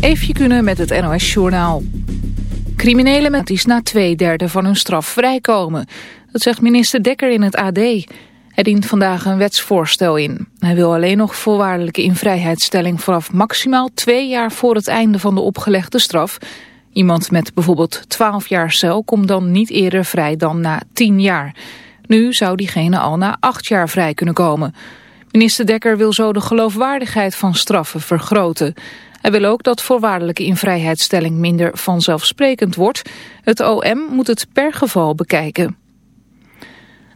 Eefje kunnen met het NOS Journaal. Criminelen met iets na twee derde van hun straf vrijkomen. Dat zegt minister Dekker in het AD. Hij dient vandaag een wetsvoorstel in. Hij wil alleen nog voorwaardelijke invrijheidstelling vanaf maximaal twee jaar voor het einde van de opgelegde straf. Iemand met bijvoorbeeld 12 jaar cel komt dan niet eerder vrij dan na 10 jaar. Nu zou diegene al na acht jaar vrij kunnen komen. Minister Dekker wil zo de geloofwaardigheid van straffen vergroten. Hij wil ook dat voorwaardelijke invrijheidstelling minder vanzelfsprekend wordt. Het OM moet het per geval bekijken.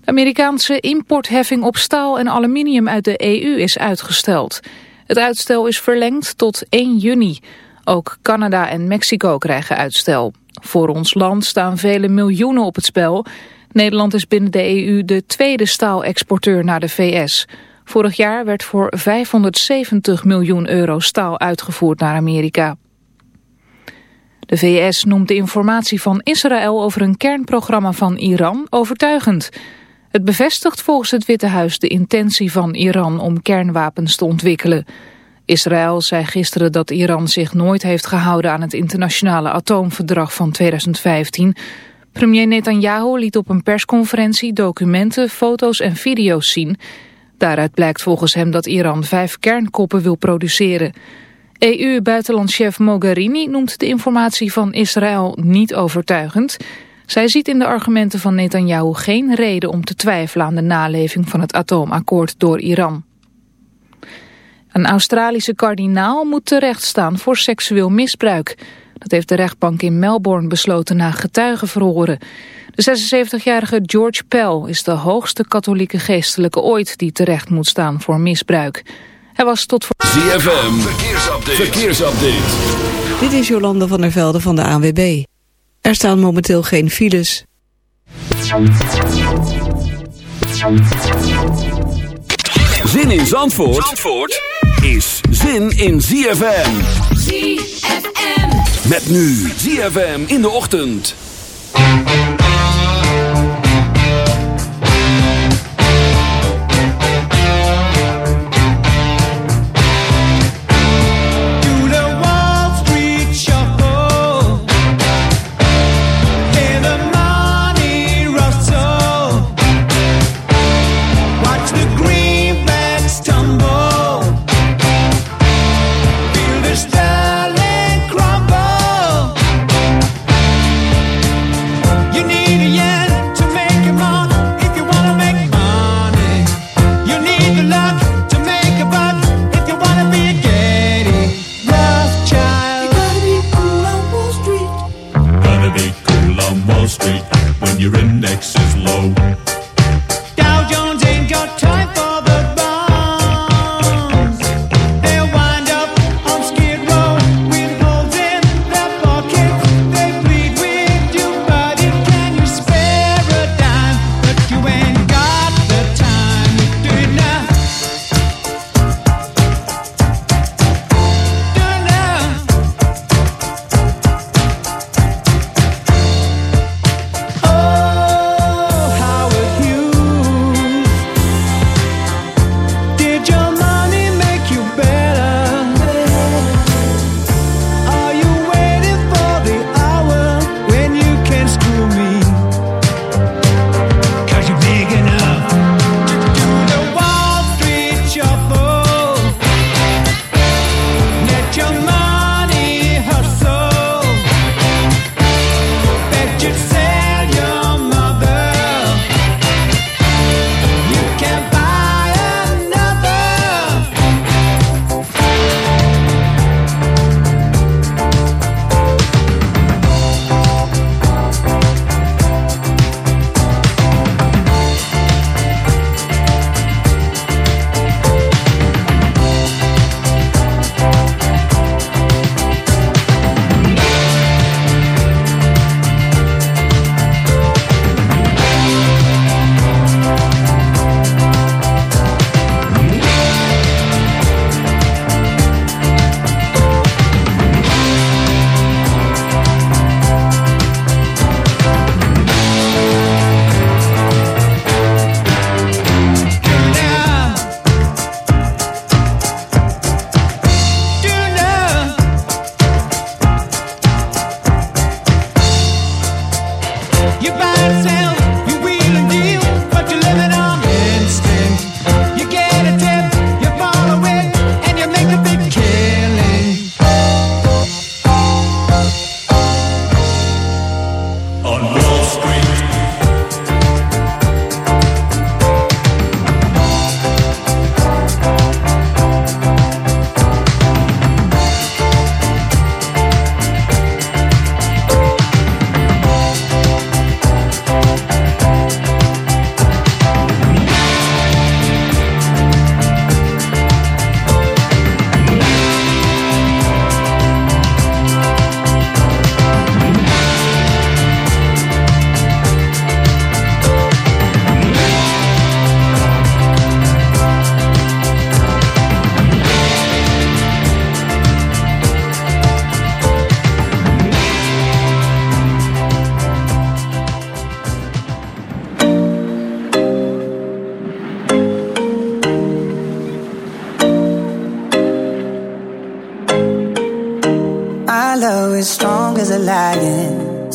De Amerikaanse importheffing op staal en aluminium uit de EU is uitgesteld. Het uitstel is verlengd tot 1 juni. Ook Canada en Mexico krijgen uitstel. Voor ons land staan vele miljoenen op het spel. Nederland is binnen de EU de tweede staalexporteur naar de VS. Vorig jaar werd voor 570 miljoen euro staal uitgevoerd naar Amerika. De VS noemt de informatie van Israël over een kernprogramma van Iran overtuigend. Het bevestigt volgens het Witte Huis de intentie van Iran om kernwapens te ontwikkelen. Israël zei gisteren dat Iran zich nooit heeft gehouden aan het internationale atoomverdrag van 2015. Premier Netanyahu liet op een persconferentie documenten, foto's en video's zien. Daaruit blijkt volgens hem dat Iran vijf kernkoppen wil produceren. EU-buitenlandchef Mogherini noemt de informatie van Israël niet overtuigend. Zij ziet in de argumenten van Netanyahu geen reden om te twijfelen aan de naleving van het atoomakkoord door Iran. Een Australische kardinaal moet terechtstaan voor seksueel misbruik. Dat heeft de rechtbank in Melbourne besloten na getuigenverhoren. De 76-jarige George Pell is de hoogste katholieke geestelijke ooit die terecht moet staan voor misbruik. Hij was tot voor... ZFM, verkeersupdate. verkeersupdate. Dit is Jolanda van der Velde van de ANWB. Er staan momenteel geen files. Zin in Zandvoort, Zandvoort is zin in ZFM. ZFM. Met nu ZFM in de ochtend.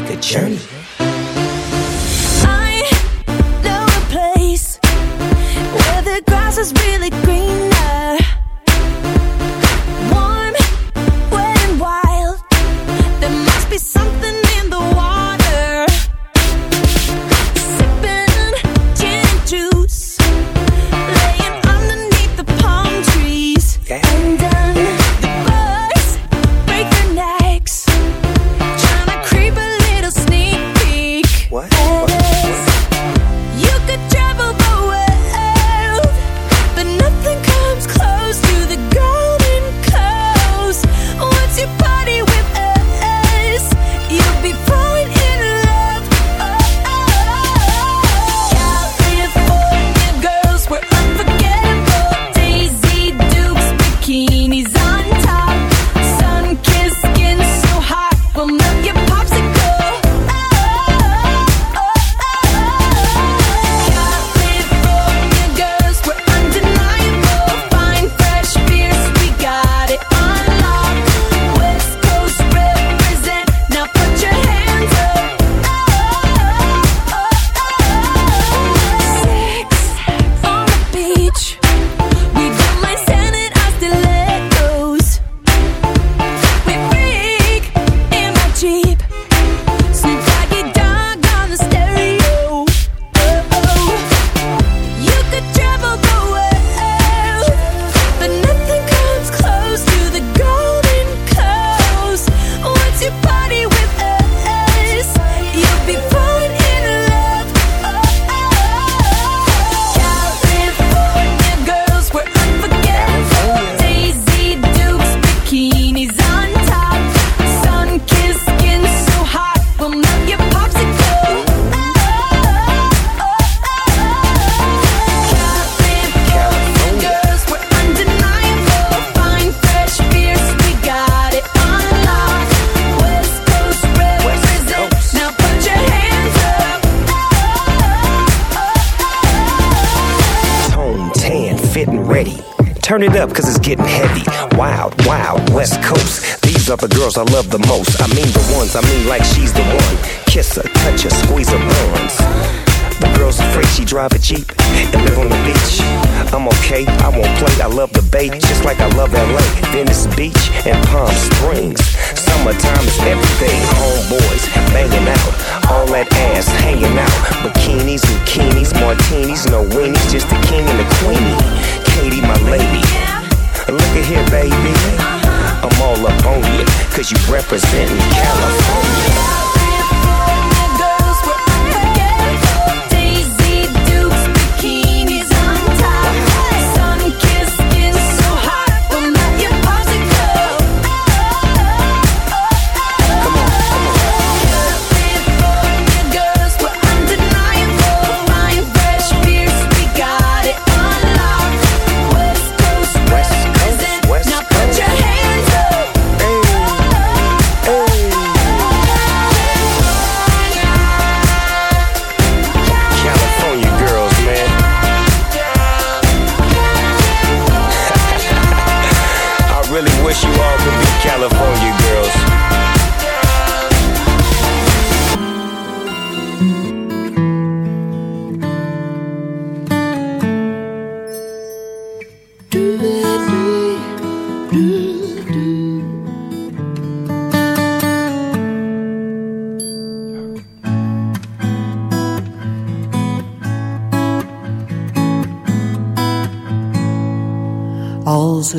take a journey.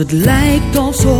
het lijkt alsof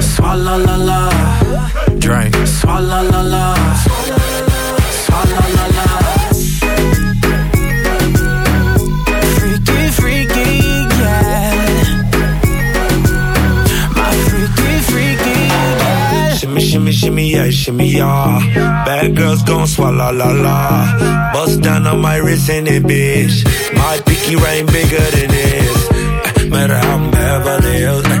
Swalla la la. Drink. Swalla la la. Swalla la la. Freaky, freaky, yeah. My freaky, freaky, yeah. Shimmy, shimmy, shimmy, yeah, shimmy, yeah. Bad girls gon' swallow la la. Bust down on my wrist in it, bitch. My pinky ring bigger than this. Eh, Matter how I'm Beverly Hills. eh,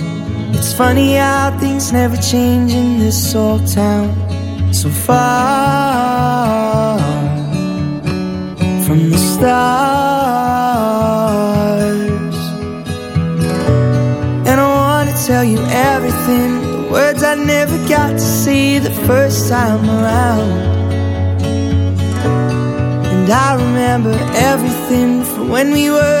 It's funny how things never change in this old town. So far from the stars. And I wanna tell you everything. The words I never got to see the first time around. And I remember everything from when we were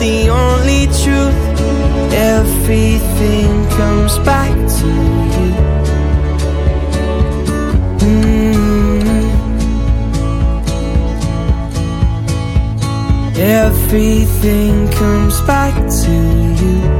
The only truth. Everything comes back to you. Mm. Everything comes back to you.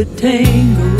could tangle.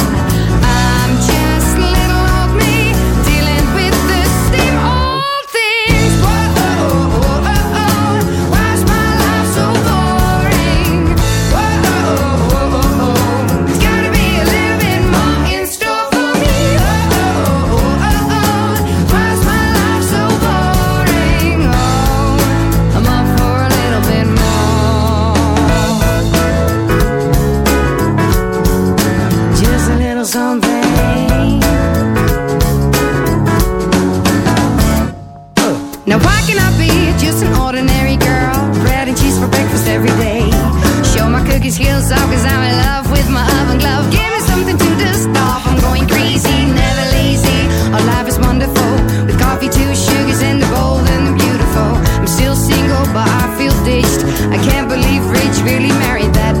Cause I'm in love with my oven glove. Give me something to dust I'm going crazy, never lazy. Our life is wonderful. With coffee, two sugars and the bold and the beautiful. I'm still single but I feel ditched. I can't believe Rich really married. That